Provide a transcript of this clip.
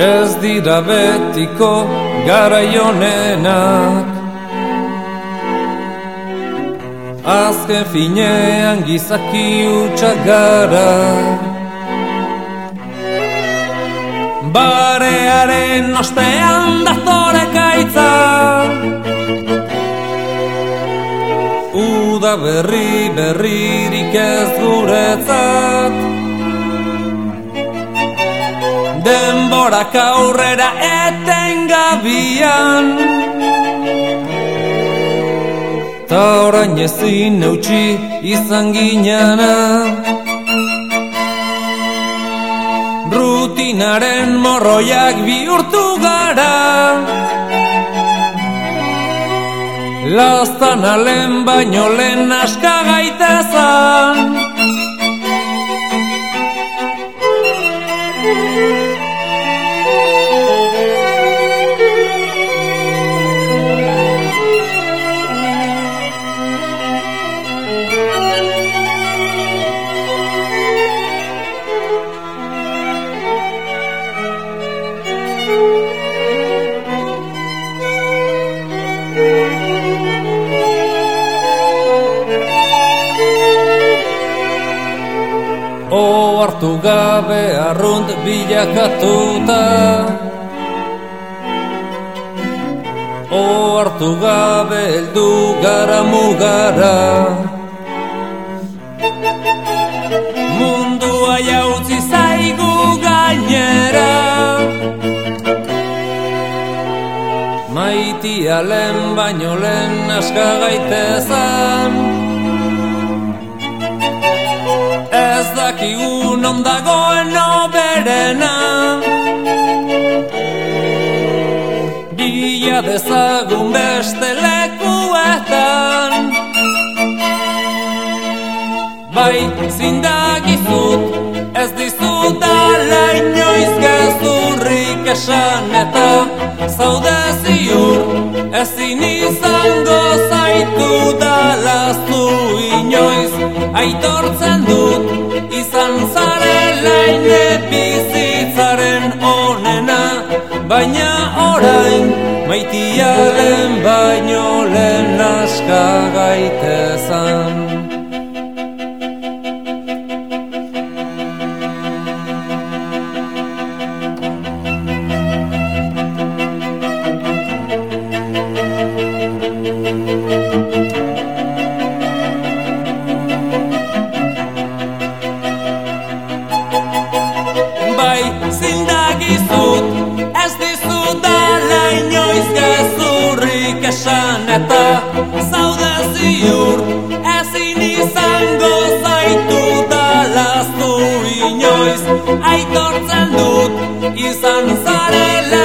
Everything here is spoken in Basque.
Ez dira betiko garaionenak Azken finean gizaki utxak gara. Barearen ostean dazore gaitza Uda berri berririk ez guretzat Denborak aurrera eten gabian Ta orain ezin neutxi izan ginana Rutinaren morroiak bihurtu gara. Lastan alen baino lehen aska gaitezan O hartu gabe arrunt bilakatuta. O hartu gabe eldu gara mugara. Mundua jautzi Maitia lehen baino lehen aska gaitezan. Ez dakigu non dagoen oberena Bila dezagun beste lekuetan. Bai zindagizut ez dizut ala inoiz gezurrik esan eta zaude ezin izango zaitu dalazu inoiz. Aitortzen dut izan zarela ine bizitzaren onena. Baina orain maitiaren baino lehen aska gaitezan ziur Ezin izango zaitu dalaztu inoiz Aitortzen dut izan zarela